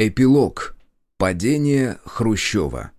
Эпилог. Падение Хрущева.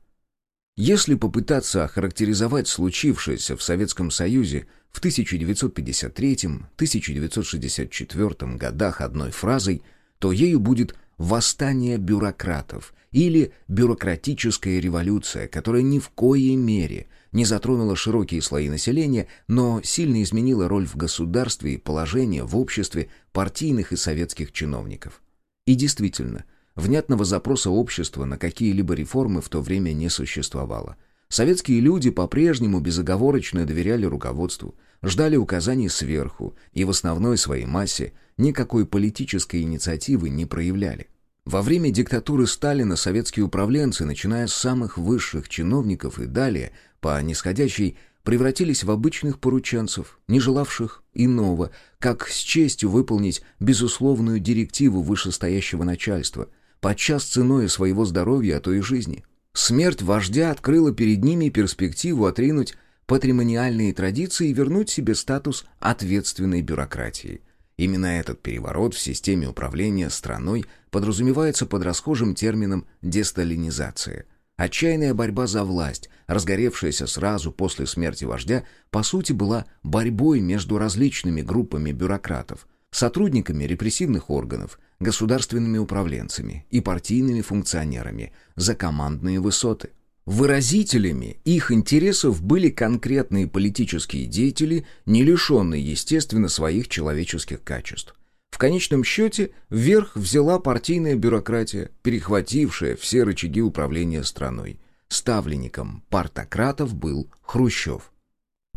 Если попытаться охарактеризовать случившееся в Советском Союзе в 1953-1964 годах одной фразой, то ею будет «восстание бюрократов» или «бюрократическая революция», которая ни в коей мере не затронула широкие слои населения, но сильно изменила роль в государстве и положение в обществе партийных и советских чиновников. И действительно – Внятного запроса общества на какие-либо реформы в то время не существовало. Советские люди по-прежнему безоговорочно доверяли руководству, ждали указаний сверху и в основной своей массе никакой политической инициативы не проявляли. Во время диктатуры Сталина советские управленцы, начиная с самых высших чиновников и далее, по нисходящей, превратились в обычных порученцев, не желавших иного, как с честью выполнить безусловную директиву вышестоящего начальства – подчас ценой своего здоровья, а то и жизни. Смерть вождя открыла перед ними перспективу отринуть патримониальные традиции и вернуть себе статус ответственной бюрократии. Именно этот переворот в системе управления страной подразумевается под расхожим термином «десталинизация». Отчаянная борьба за власть, разгоревшаяся сразу после смерти вождя, по сути была борьбой между различными группами бюрократов, сотрудниками репрессивных органов, государственными управленцами и партийными функционерами за командные высоты. Выразителями их интересов были конкретные политические деятели, не лишенные, естественно, своих человеческих качеств. В конечном счете, вверх взяла партийная бюрократия, перехватившая все рычаги управления страной. Ставленником партократов был Хрущев.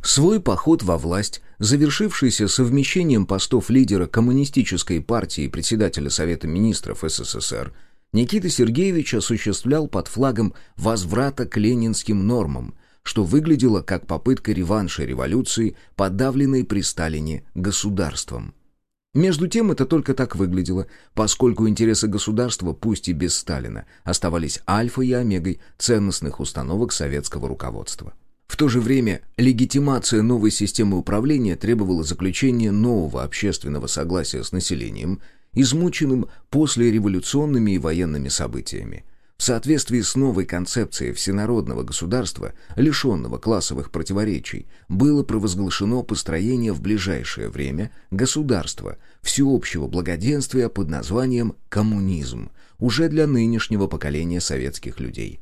Свой поход во власть, завершившийся совмещением постов лидера Коммунистической партии и председателя Совета министров СССР, Никита Сергеевич осуществлял под флагом возврата к ленинским нормам, что выглядело как попытка реванша революции, подавленной при Сталине государством. Между тем это только так выглядело, поскольку интересы государства, пусть и без Сталина, оставались альфой и омегой ценностных установок советского руководства. В то же время легитимация новой системы управления требовала заключения нового общественного согласия с населением, измученным послереволюционными и военными событиями. В соответствии с новой концепцией всенародного государства, лишенного классовых противоречий, было провозглашено построение в ближайшее время государства всеобщего благоденствия под названием «коммунизм», уже для нынешнего поколения советских людей –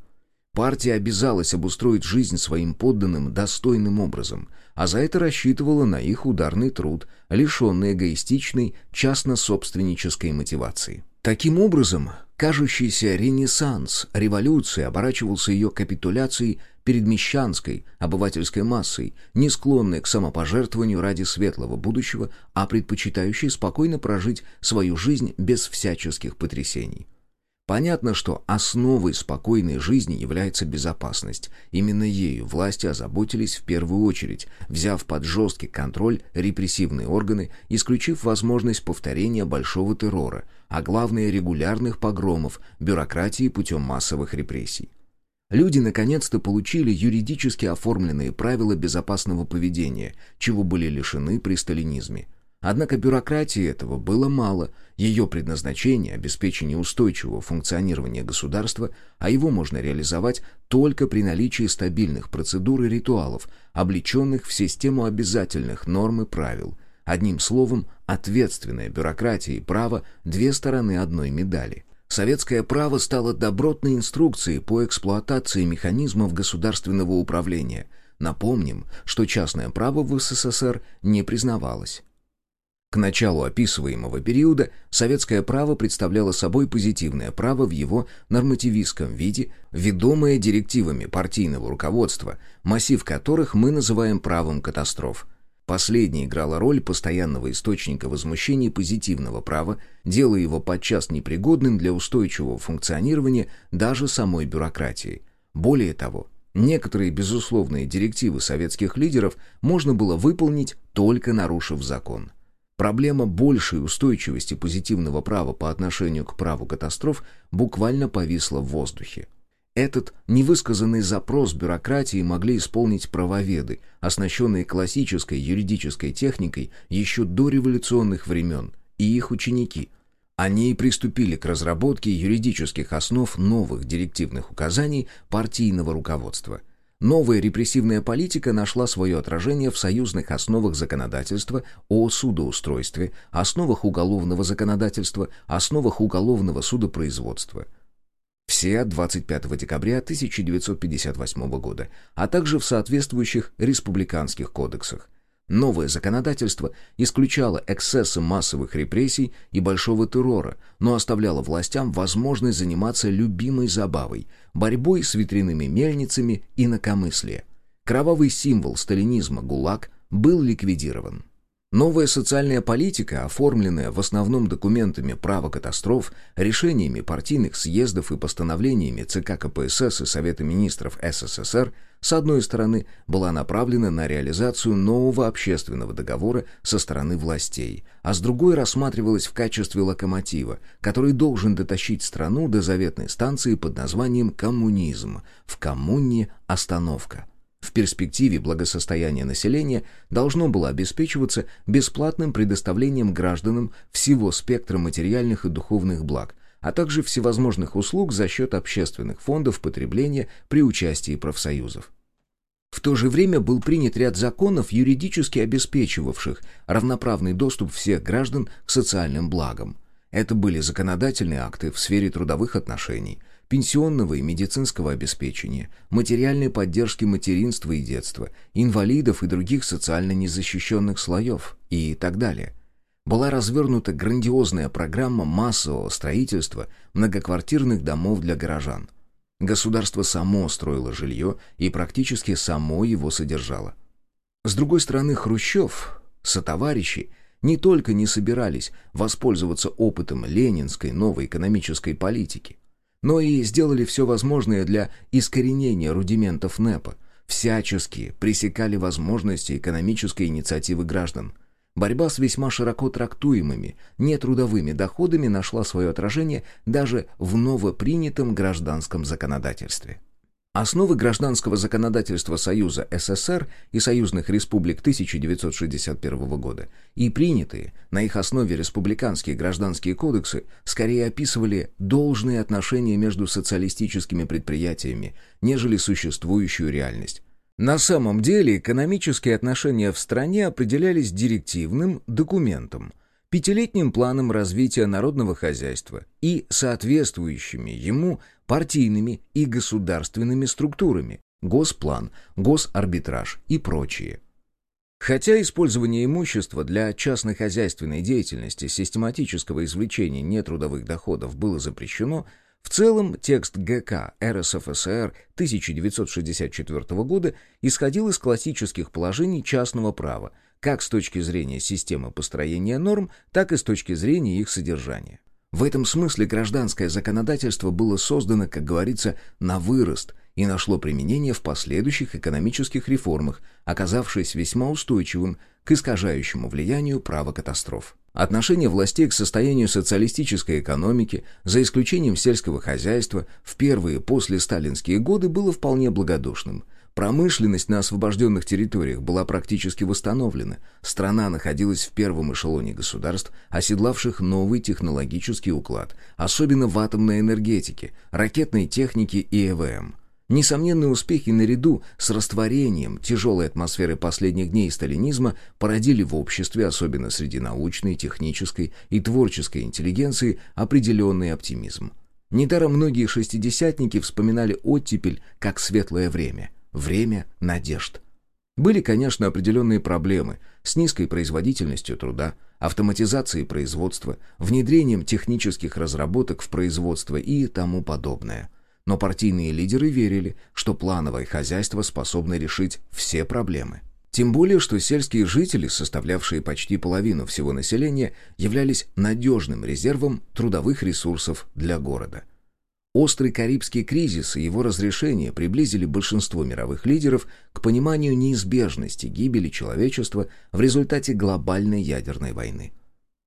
Партия обязалась обустроить жизнь своим подданным достойным образом, а за это рассчитывала на их ударный труд, лишенный эгоистичной, частно-собственнической мотивации. Таким образом, кажущийся ренессанс революции оборачивался ее капитуляцией перед мещанской, обывательской массой, не склонной к самопожертвованию ради светлого будущего, а предпочитающей спокойно прожить свою жизнь без всяческих потрясений. Понятно, что основой спокойной жизни является безопасность. Именно ею власти озаботились в первую очередь, взяв под жесткий контроль репрессивные органы, исключив возможность повторения большого террора, а главное регулярных погромов, бюрократии путем массовых репрессий. Люди наконец-то получили юридически оформленные правила безопасного поведения, чего были лишены при сталинизме – Однако бюрократии этого было мало, ее предназначение – обеспечение устойчивого функционирования государства, а его можно реализовать только при наличии стабильных процедур и ритуалов, облеченных в систему обязательных норм и правил. Одним словом, ответственная бюрократия и право – две стороны одной медали. Советское право стало добротной инструкцией по эксплуатации механизмов государственного управления. Напомним, что частное право в СССР не признавалось. К началу описываемого периода советское право представляло собой позитивное право в его нормативистском виде, ведомое директивами партийного руководства, массив которых мы называем правом катастроф. Последнее играло роль постоянного источника возмущений позитивного права, делая его подчас непригодным для устойчивого функционирования даже самой бюрократии. Более того, некоторые безусловные директивы советских лидеров можно было выполнить, только нарушив закон – Проблема большей устойчивости позитивного права по отношению к праву катастроф буквально повисла в воздухе. Этот невысказанный запрос бюрократии могли исполнить правоведы, оснащенные классической юридической техникой еще до революционных времен, и их ученики. Они и приступили к разработке юридических основ новых директивных указаний партийного руководства. Новая репрессивная политика нашла свое отражение в союзных основах законодательства о судоустройстве, основах уголовного законодательства, основах уголовного судопроизводства – все от 25 декабря 1958 года, а также в соответствующих республиканских кодексах. Новое законодательство исключало эксцессы массовых репрессий и большого террора, но оставляло властям возможность заниматься любимой забавой – борьбой с ветряными мельницами и инакомыслие. Кровавый символ сталинизма ГУЛАГ был ликвидирован. Новая социальная политика, оформленная в основном документами права катастроф, решениями партийных съездов и постановлениями ЦК КПСС и Совета министров СССР, с одной стороны, была направлена на реализацию нового общественного договора со стороны властей, а с другой рассматривалась в качестве локомотива, который должен дотащить страну до заветной станции под названием «коммунизм», в коммуне «Остановка». В перспективе благосостояние населения должно было обеспечиваться бесплатным предоставлением гражданам всего спектра материальных и духовных благ, а также всевозможных услуг за счет общественных фондов потребления при участии профсоюзов. В то же время был принят ряд законов, юридически обеспечивавших равноправный доступ всех граждан к социальным благам. Это были законодательные акты в сфере трудовых отношений – пенсионного и медицинского обеспечения, материальной поддержки материнства и детства, инвалидов и других социально незащищенных слоев и так далее. Была развернута грандиозная программа массового строительства многоквартирных домов для горожан. Государство само строило жилье и практически само его содержало. С другой стороны, Хрущев, сотоварищи, не только не собирались воспользоваться опытом ленинской новой экономической политики, но и сделали все возможное для искоренения рудиментов НЭПа, всячески пресекали возможности экономической инициативы граждан. Борьба с весьма широко трактуемыми нетрудовыми доходами нашла свое отражение даже в новопринятом гражданском законодательстве. Основы гражданского законодательства Союза СССР и союзных республик 1961 года и принятые на их основе республиканские гражданские кодексы скорее описывали должные отношения между социалистическими предприятиями, нежели существующую реальность. На самом деле экономические отношения в стране определялись директивным документом, пятилетним планом развития народного хозяйства и соответствующими ему партийными и государственными структурами, госплан, госарбитраж и прочие. Хотя использование имущества для частно-хозяйственной деятельности систематического извлечения нетрудовых доходов было запрещено, в целом текст ГК РСФСР 1964 года исходил из классических положений частного права, как с точки зрения системы построения норм, так и с точки зрения их содержания. В этом смысле гражданское законодательство было создано, как говорится, на вырост и нашло применение в последующих экономических реформах, оказавшись весьма устойчивым к искажающему влиянию права катастроф. Отношение властей к состоянию социалистической экономики, за исключением сельского хозяйства, в первые после сталинские годы было вполне благодушным – Промышленность на освобожденных территориях была практически восстановлена. Страна находилась в первом эшелоне государств, оседлавших новый технологический уклад, особенно в атомной энергетике, ракетной технике и ЭВМ. Несомненные успехи наряду с растворением тяжелой атмосферы последних дней сталинизма породили в обществе, особенно среди научной, технической и творческой интеллигенции, определенный оптимизм. Недаром многие шестидесятники вспоминали оттепель как светлое время – время надежд. Были, конечно, определенные проблемы с низкой производительностью труда, автоматизацией производства, внедрением технических разработок в производство и тому подобное. Но партийные лидеры верили, что плановое хозяйство способно решить все проблемы. Тем более, что сельские жители, составлявшие почти половину всего населения, являлись надежным резервом трудовых ресурсов для города. Острый Карибский кризис и его разрешение приблизили большинство мировых лидеров к пониманию неизбежности гибели человечества в результате глобальной ядерной войны.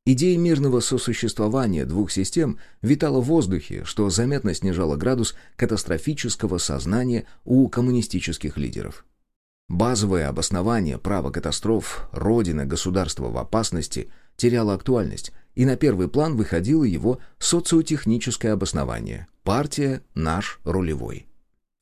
Идея мирного сосуществования двух систем витала в воздухе, что заметно снижало градус катастрофического сознания у коммунистических лидеров. Базовое обоснование права катастроф «Родина, государство в опасности» теряло актуальность, и на первый план выходило его социотехническое обоснование «Партия наш рулевой».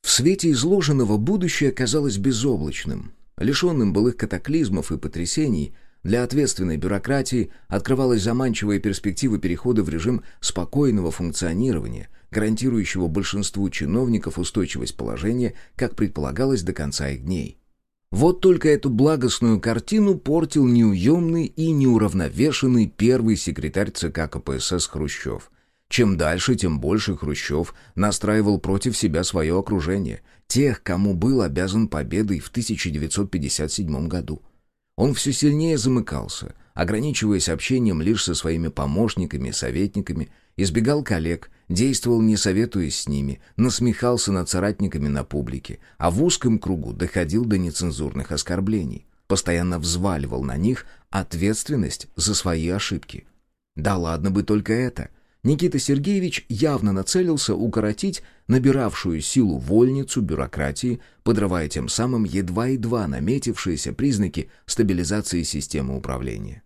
В свете изложенного будущее казалось безоблачным. Лишенным былых катаклизмов и потрясений, для ответственной бюрократии открывалась заманчивая перспектива перехода в режим спокойного функционирования, гарантирующего большинству чиновников устойчивость положения, как предполагалось до конца их дней. Вот только эту благостную картину портил неуемный и неуравновешенный первый секретарь ЦК КПСС Хрущев. Чем дальше, тем больше Хрущев настраивал против себя свое окружение, тех, кому был обязан победой в 1957 году. Он все сильнее замыкался, ограничиваясь общением лишь со своими помощниками советниками, избегал коллег, действовал не советуясь с ними, насмехался над соратниками на публике, а в узком кругу доходил до нецензурных оскорблений, постоянно взваливал на них ответственность за свои ошибки. Да ладно бы только это. Никита Сергеевич явно нацелился укоротить набиравшую силу вольницу бюрократии, подрывая тем самым едва-едва наметившиеся признаки стабилизации системы управления.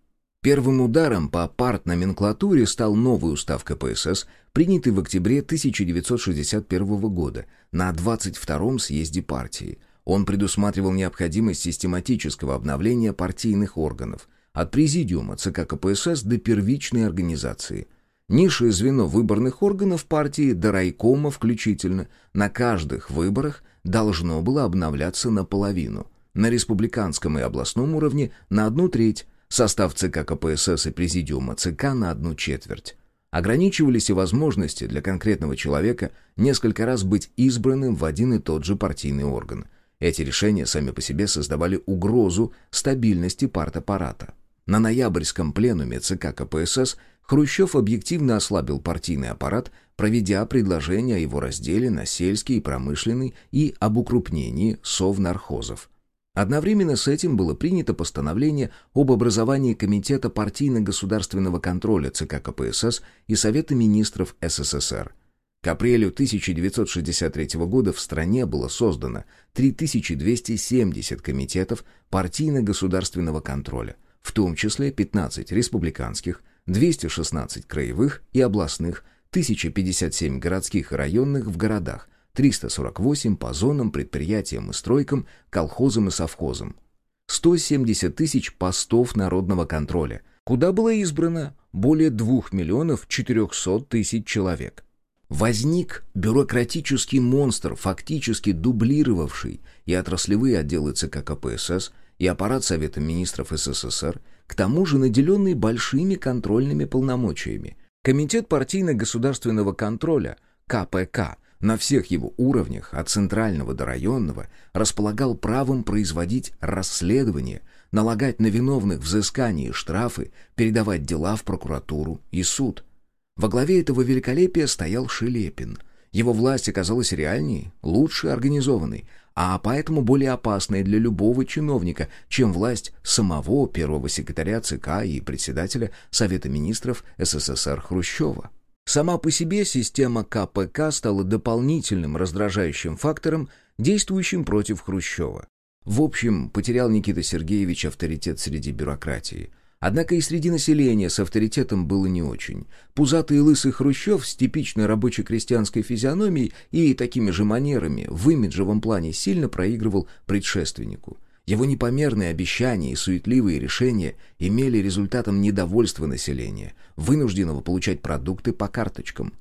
Первым ударом по партноменклатуре стал новый устав КПСС, принятый в октябре 1961 года на 22-м съезде партии. Он предусматривал необходимость систематического обновления партийных органов, от президиума ЦК КПСС до первичной организации. Низшее звено выборных органов партии до райкома включительно на каждых выборах должно было обновляться наполовину, на республиканском и областном уровне на одну треть, Состав ЦК КПСС и Президиума ЦК на одну четверть. Ограничивались и возможности для конкретного человека несколько раз быть избранным в один и тот же партийный орган. Эти решения сами по себе создавали угрозу стабильности партаппарата. На ноябрьском пленуме ЦК КПСС Хрущев объективно ослабил партийный аппарат, проведя предложение о его разделе на сельский и промышленный и об укрупнении совнархозов. Одновременно с этим было принято постановление об образовании Комитета партийно-государственного контроля ЦК КПСС и Совета министров СССР. К апрелю 1963 года в стране было создано 3270 комитетов партийно-государственного контроля, в том числе 15 республиканских, 216 краевых и областных, 1057 городских и районных в городах – 348 по зонам, предприятиям и стройкам, колхозам и совхозам. 170 тысяч постов народного контроля, куда было избрано более 2 миллионов 400 тысяч человек. Возник бюрократический монстр, фактически дублировавший и отраслевые отделы ЦК КПСС, и аппарат Совета министров СССР, к тому же наделенный большими контрольными полномочиями. Комитет партийно-государственного контроля, КПК, на всех его уровнях, от центрального до районного, располагал правом производить расследование, налагать на виновных взыскания и штрафы, передавать дела в прокуратуру и суд. Во главе этого великолепия стоял Шелепин. Его власть оказалась реальней, лучше организованной, а поэтому более опасной для любого чиновника, чем власть самого первого секретаря ЦК и председателя Совета министров СССР Хрущева. Сама по себе система КПК стала дополнительным раздражающим фактором, действующим против Хрущева. В общем, потерял Никита Сергеевич авторитет среди бюрократии. Однако и среди населения с авторитетом было не очень. Пузатый и лысый Хрущев с типичной рабоче-крестьянской физиономией и такими же манерами в имиджевом плане сильно проигрывал предшественнику – его непомерные обещания и суетливые решения имели результатом недовольства населения, вынужденного получать продукты по карточкам.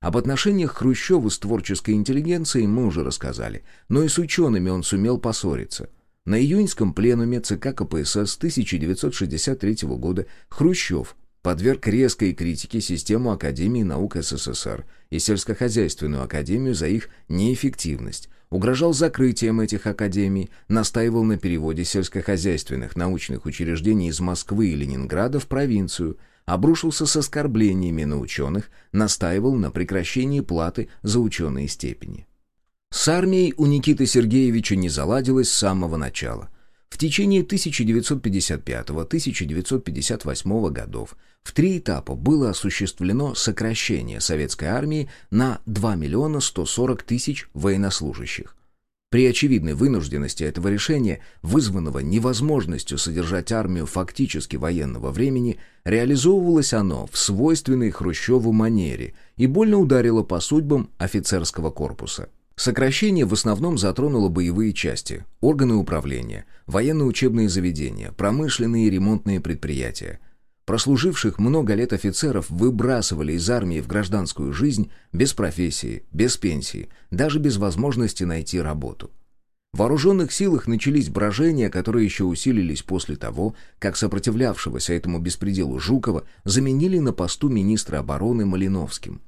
Об отношениях Хрущева с творческой интеллигенцией мы уже рассказали, но и с учеными он сумел поссориться. На июньском пленуме ЦК КПСС 1963 года Хрущев подверг резкой критике систему Академии наук СССР и сельскохозяйственную академию за их неэффективность, угрожал закрытием этих академий, настаивал на переводе сельскохозяйственных научных учреждений из Москвы и Ленинграда в провинцию, обрушился с оскорблениями на ученых, настаивал на прекращении платы за ученые степени. С армией у Никиты Сергеевича не заладилось с самого начала. В течение 1955-1958 годов в три этапа было осуществлено сокращение советской армии на 2 миллиона 140 тысяч военнослужащих. При очевидной вынужденности этого решения, вызванного невозможностью содержать армию фактически военного времени, реализовывалось оно в свойственной Хрущеву манере и больно ударило по судьбам офицерского корпуса. Сокращение в основном затронуло боевые части, органы управления, военно-учебные заведения, промышленные и ремонтные предприятия. Прослуживших много лет офицеров выбрасывали из армии в гражданскую жизнь без профессии, без пенсии, даже без возможности найти работу. В вооруженных силах начались брожения, которые еще усилились после того, как сопротивлявшегося этому беспределу Жукова заменили на посту министра обороны Малиновским.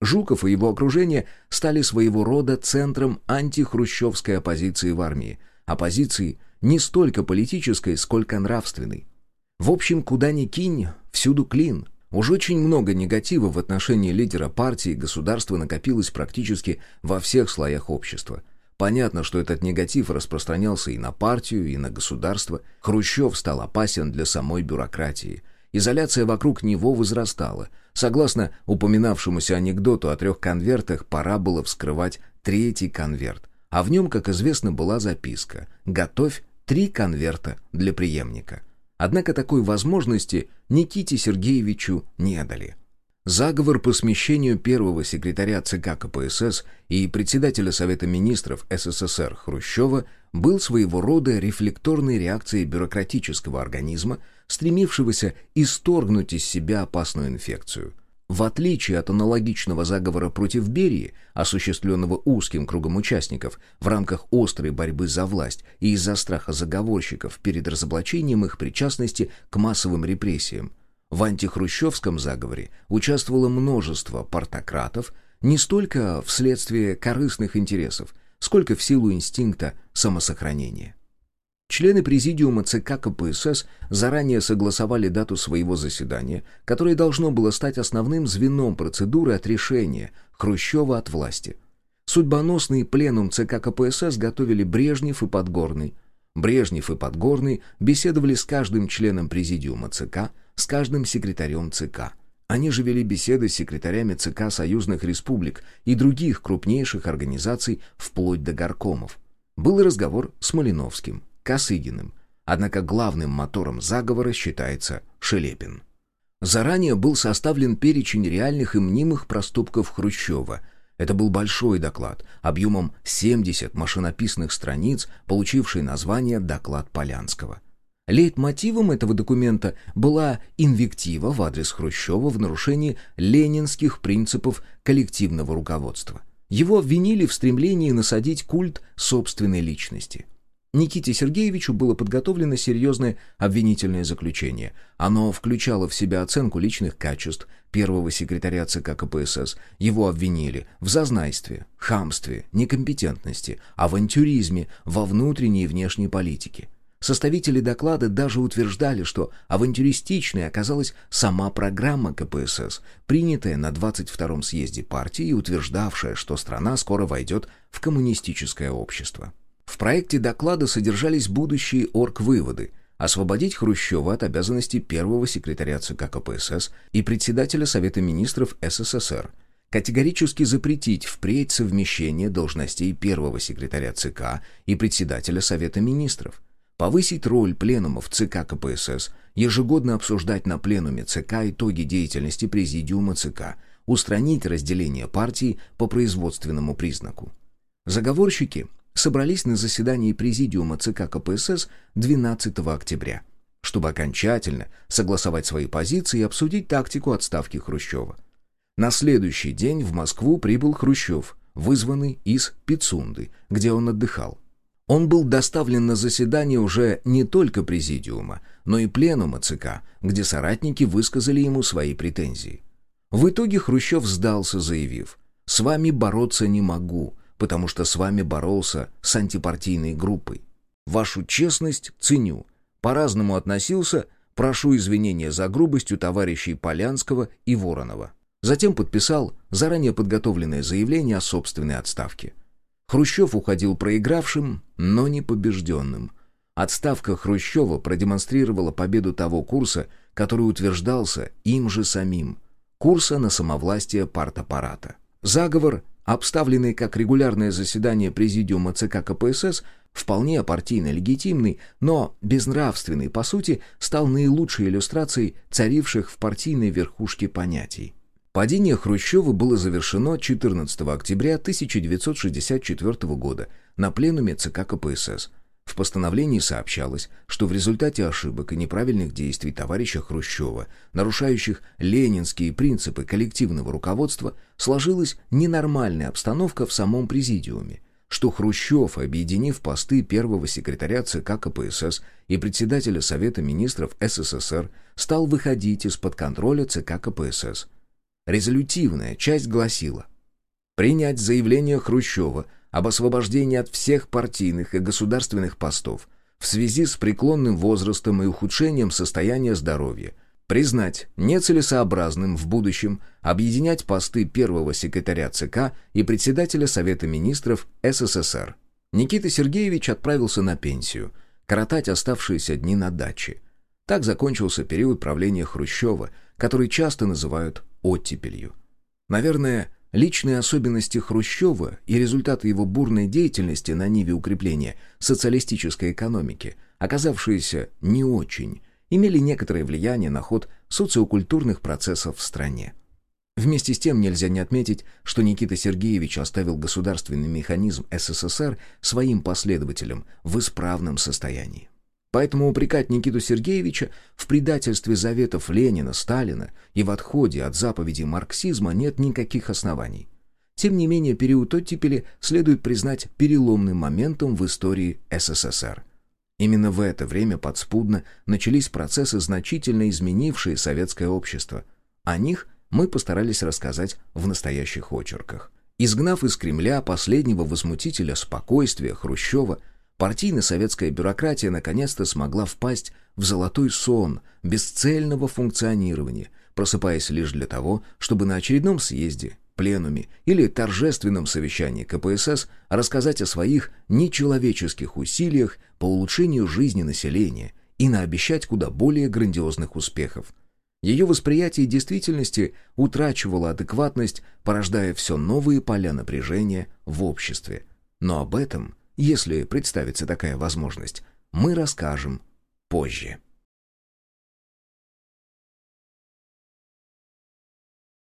Жуков и его окружение стали своего рода центром антихрущевской оппозиции в армии, оппозиции не столько политической, сколько нравственной. В общем, куда ни кинь, всюду клин. Уж очень много негатива в отношении лидера партии и государства накопилось практически во всех слоях общества. Понятно, что этот негатив распространялся и на партию, и на государство. Хрущев стал опасен для самой бюрократии. Изоляция вокруг него возрастала. Согласно упоминавшемуся анекдоту о трех конвертах, пора было вскрывать третий конверт. А в нем, как известно, была записка «Готовь три конверта для преемника». Однако такой возможности Никите Сергеевичу не дали. Заговор по смещению первого секретаря ЦК КПСС и председателя Совета министров СССР Хрущева был своего рода рефлекторной реакцией бюрократического организма, стремившегося исторгнуть из себя опасную инфекцию. В отличие от аналогичного заговора против Берии, осуществленного узким кругом участников в рамках острой борьбы за власть и из-за страха заговорщиков перед разоблачением их причастности к массовым репрессиям, в антихрущевском заговоре участвовало множество партократов не столько вследствие корыстных интересов, сколько в силу инстинкта самосохранения. Члены президиума ЦК КПСС заранее согласовали дату своего заседания, которое должно было стать основным звеном процедуры отрешения Хрущева от власти. Судьбоносный пленум ЦК КПСС готовили Брежнев и Подгорный. Брежнев и Подгорный беседовали с каждым членом президиума ЦК, с каждым секретарем ЦК. Они же вели беседы с секретарями ЦК союзных республик и других крупнейших организаций вплоть до горкомов. Был разговор с Малиновским. Косыгиным. Однако главным мотором заговора считается Шелепин. Заранее был составлен перечень реальных и мнимых проступков Хрущева. Это был большой доклад, объемом 70 машинописных страниц, получивший название «Доклад Полянского». Лейтмотивом этого документа была инвектива в адрес Хрущева в нарушении ленинских принципов коллективного руководства. Его обвинили в стремлении насадить культ собственной личности. Никите Сергеевичу было подготовлено серьезное обвинительное заключение. Оно включало в себя оценку личных качеств первого секретаря ЦК КПСС. Его обвинили в зазнайстве, хамстве, некомпетентности, авантюризме во внутренней и внешней политике. Составители доклада даже утверждали, что авантюристичной оказалась сама программа КПСС, принятая на 22-м съезде партии и утверждавшая, что страна скоро войдет в коммунистическое общество. В проекте доклада содержались будущие орг-выводы – освободить Хрущева от обязанностей первого секретаря ЦК КПСС и председателя Совета министров СССР, категорически запретить впредь совмещение должностей первого секретаря ЦК и председателя Совета министров, повысить роль пленумов ЦК КПСС, ежегодно обсуждать на пленуме ЦК итоги деятельности президиума ЦК, устранить разделение партии по производственному признаку. Заговорщики собрались на заседании Президиума ЦК КПСС 12 октября, чтобы окончательно согласовать свои позиции и обсудить тактику отставки Хрущева. На следующий день в Москву прибыл Хрущев, вызванный из Пицунды, где он отдыхал. Он был доставлен на заседание уже не только Президиума, но и Пленума ЦК, где соратники высказали ему свои претензии. В итоге Хрущев сдался, заявив «С вами бороться не могу, потому что с вами боролся с антипартийной группой. Вашу честность ценю. По-разному относился, прошу извинения за грубость у товарищей Полянского и Воронова. Затем подписал заранее подготовленное заявление о собственной отставке. Хрущев уходил проигравшим, но не побежденным. Отставка Хрущева продемонстрировала победу того курса, который утверждался им же самим, курса на самовластие партаппарата. Заговор обставленный как регулярное заседание Президиума ЦК КПСС, вполне партийно легитимный, но безнравственный, по сути, стал наилучшей иллюстрацией царивших в партийной верхушке понятий. Падение Хрущева было завершено 14 октября 1964 года на пленуме ЦК КПСС. В постановлении сообщалось, что в результате ошибок и неправильных действий товарища Хрущева, нарушающих ленинские принципы коллективного руководства, сложилась ненормальная обстановка в самом президиуме, что Хрущев, объединив посты первого секретаря ЦК КПСС и председателя Совета министров СССР, стал выходить из-под контроля ЦК КПСС – Резолютивная часть гласила «Принять заявление Хрущева об освобождении от всех партийных и государственных постов в связи с преклонным возрастом и ухудшением состояния здоровья, признать нецелесообразным в будущем объединять посты первого секретаря ЦК и председателя Совета министров СССР. Никита Сергеевич отправился на пенсию, коротать оставшиеся дни на даче. Так закончился период правления Хрущева, который часто называют оттепелью. Наверное, личные особенности Хрущева и результаты его бурной деятельности на ниве укрепления социалистической экономики, оказавшиеся не очень, имели некоторое влияние на ход социокультурных процессов в стране. Вместе с тем нельзя не отметить, что Никита Сергеевич оставил государственный механизм СССР своим последователям в исправном состоянии. Поэтому упрекать Никиту Сергеевича в предательстве заветов Ленина, Сталина и в отходе от заповедей марксизма нет никаких оснований. Тем не менее, период оттепели следует признать переломным моментом в истории СССР. Именно в это время подспудно начались процессы, значительно изменившие советское общество. О них мы постарались рассказать в настоящих очерках. Изгнав из Кремля последнего возмутителя спокойствия Хрущева, Партийно-советская бюрократия наконец-то смогла впасть в золотой сон бесцельного функционирования, просыпаясь лишь для того, чтобы на очередном съезде, пленуме или торжественном совещании КПСС рассказать о своих нечеловеческих усилиях по улучшению жизни населения и наобещать куда более грандиозных успехов. Ее восприятие действительности утрачивало адекватность, порождая все новые поля напряжения в обществе. Но об этом – если представится такая возможность, мы расскажем позже.